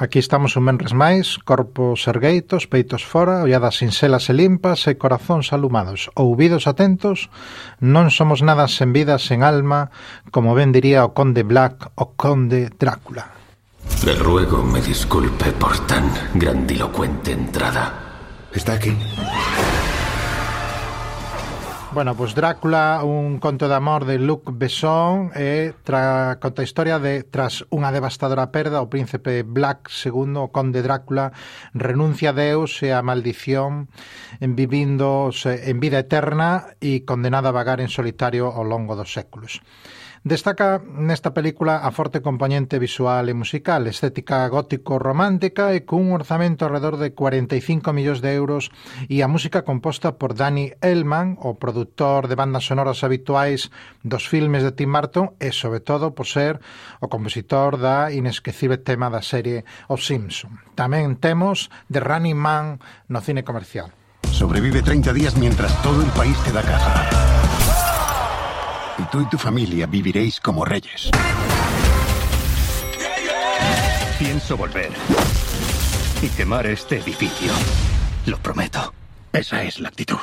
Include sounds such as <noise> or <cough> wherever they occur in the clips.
Aquí estamos un menres máis, corpos ergueitos, peitos fora, olladas sinxelas e limpas e corazóns alumados. Ouvidos atentos, non somos nada sen vida, sen alma, como ben diría o conde Black, o conde Drácula. Le ruego me disculpe por tan grandilocuente entrada. Está aquí. Bueno, pois pues Drácula, un conto de amor de Luc Besson e tra, conta a historia de tras unha devastadora perda o príncipe Black II, o conde Drácula, renuncia a Deus e a maldición en vivindo en vida eterna e condenado a vagar en solitario ao longo dos séculos. Destaca nesta película a forte componente visual e musical, estética gótico-romántica e cun orzamento alrededor de 45 millóns de euros e a música composta por Danny Elman, o produtor de bandas sonoras habituais dos filmes de Tim Burton e, sobre todo, por ser o compositor da inesquecible tema da serie Os Simpson. Tamén temos The Running Man no cine comercial. Sobrevive 30 días mientras todo el país te da caza. Y tú y tu familia viviréis como reyes. Pienso volver y quemar este edificio. Lo prometo. Esa es la actitud.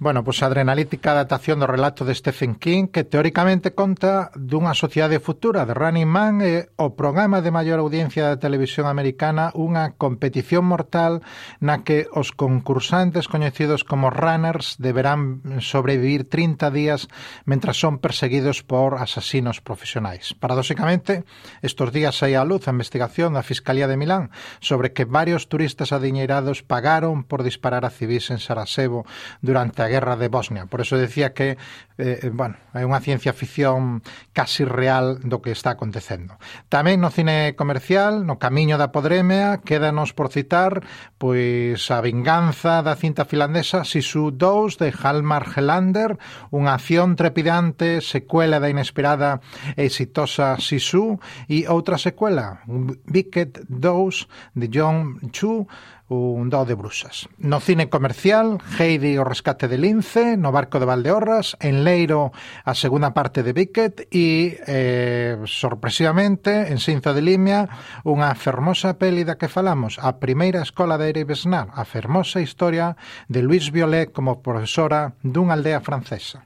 Bueno, pois pues, a adrenalítica adaptación do relato de Stephen King que teóricamente conta dunha sociedade futura de Running Man e o programa de maior audiencia da televisión americana unha competición mortal na que os concursantes coñecidos como runners deberán sobrevivir 30 días mentras son perseguidos por asasinos profesionais. Paradóxicamente, estos días sai a luz a investigación da Fiscalía de Milán sobre que varios turistas adiñeirados pagaron por disparar a civis en Sarajevo durante a guerra de Bosnia. Por eso decía que, eh, eh, bueno, é unha ciencia ficción casi real do que está acontecendo. Tamén no cine comercial, no Camiño da Podremea, quédanos por citar pois a vinganza da cinta finlandesa Sisu 2 de Halmar Helander, unha acción trepidante, secuela da inesperada e exitosa Sisu e outra secuela, Wicked 2 de John Chu, un dó de bruxas. No cine comercial, Heidi o rescate de Lince, no barco de Valdeorras, en Leiro a segunda parte de Bicket e, eh, sorpresivamente, en Cinza de Limia, unha fermosa peli da que falamos, a primeira escola de Eri Besnar, a fermosa historia de Luis Violet como profesora dunha aldea francesa.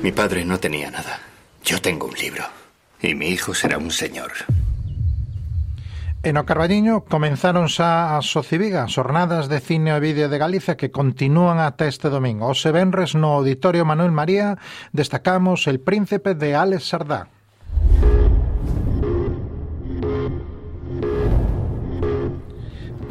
Mi padre no tenía nada. Yo tengo un libro. Y mi hijo será un señor. E no Carballiño comenzaron xa as Sociviga, xornadas de cine e vídeo de Galicia que continúan ata este domingo. Ose venres no Auditorio Manuel María destacamos El Príncipe de Alex Sardá.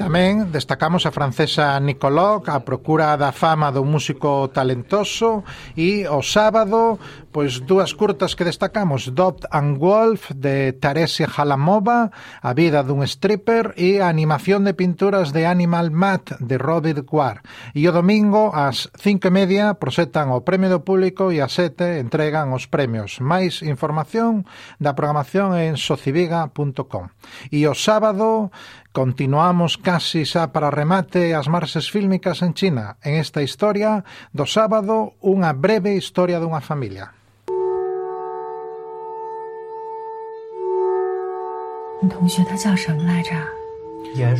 Tamén destacamos a francesa Nicolò, a procura da fama do músico talentoso e o sábado, pois dúas curtas que destacamos, Dot and Wolf de Taresia Halamova, A vida dun stripper e a animación de pinturas de Animal Mat de Robert Guar. E o domingo ás cinco e media prosetan o Premio do Público e ás sete entregan os premios. Máis información da programación en sociviga.com. E o sábado Continuamos casi xa para remate as marxes fílmicas en China. En esta historia do sábado, unha breve historia dunha familia. 你同学他叫什么来着？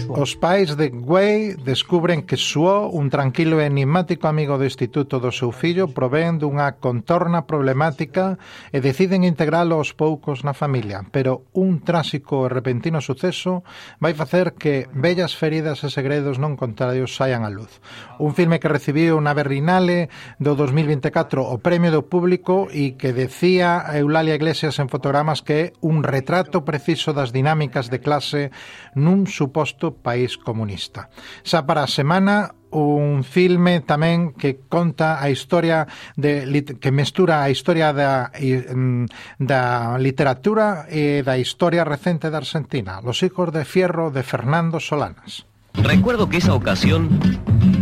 Os pais de Wei descubren que Suo, un tranquilo e enigmático amigo do instituto do seu fillo, provén dunha contorna problemática e deciden integralo aos poucos na familia. Pero un trásico e repentino suceso vai facer que bellas feridas e segredos non contrarios saian á luz. Un filme que recibiu na Berlinale do 2024 o Premio do Público e que decía a Eulalia Iglesias en fotogramas que é un retrato preciso das dinámicas de clase nun suposto país comunista. Xa para semana un filme tamén que conta a historia de que mestura a historia da mm, da literatura e da historia recente da Argentina, Los hijos de fierro de Fernando Solanas. Recuerdo que esa ocasión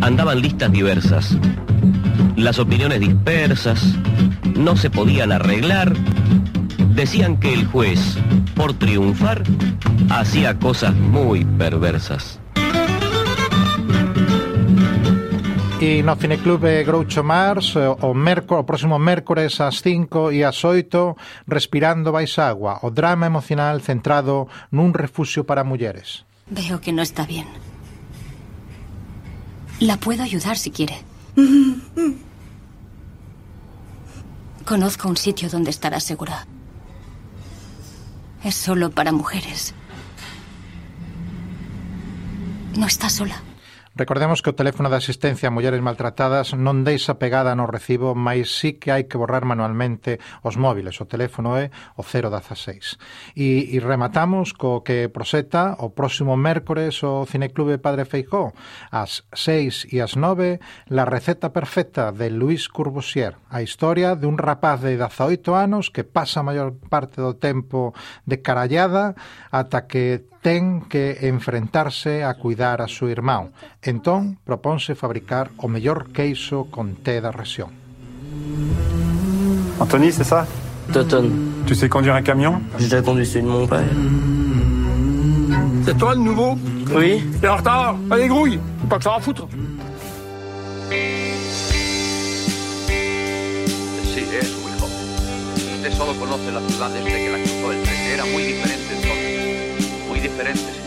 andaban listas diversas, las opiniones dispersas, no se podían arreglar decían que el juez, por triunfar, hacía cosas muy perversas. E no Cineclub Groucho Mars o, mércor, o próximo mércores ás 5 e ás 8 Respirando Baix Agua, o drama emocional centrado nun refuxio para mulleres. Veo que no está bien. La puedo ayudar si quiere. <laughs> Conozco un sitio donde estará segura. Es solo para mujeres. No está sola. Recordemos que o teléfono de asistencia a mulleres maltratadas non deixa pegada no recibo, mas sí que hai que borrar manualmente os móviles. O teléfono é o 016. E, e rematamos co que proseta o próximo mércores o Cineclube Padre Feijó ás 6 e ás 9 La receta perfecta de Luis Courvoisier, a historia dun rapaz de 18 anos que pasa a maior parte do tempo de carallada ata que ten que enfrentarse a cuidar a súa irmão. Entón, propónse fabricar o mellor queixo con té da rexión. Anthony, c'est ça Toton. Tu sais conduire un camion J'ai déjà conduit celui de mon père. C'est toi le nouveau Oui. T'es en retard Allez, grouille Pas que ça va foutre Sí, es muy joven. Usted solo conoce la ciudad desde que la cruzó el tren. Era muy diferente. muy diferentes.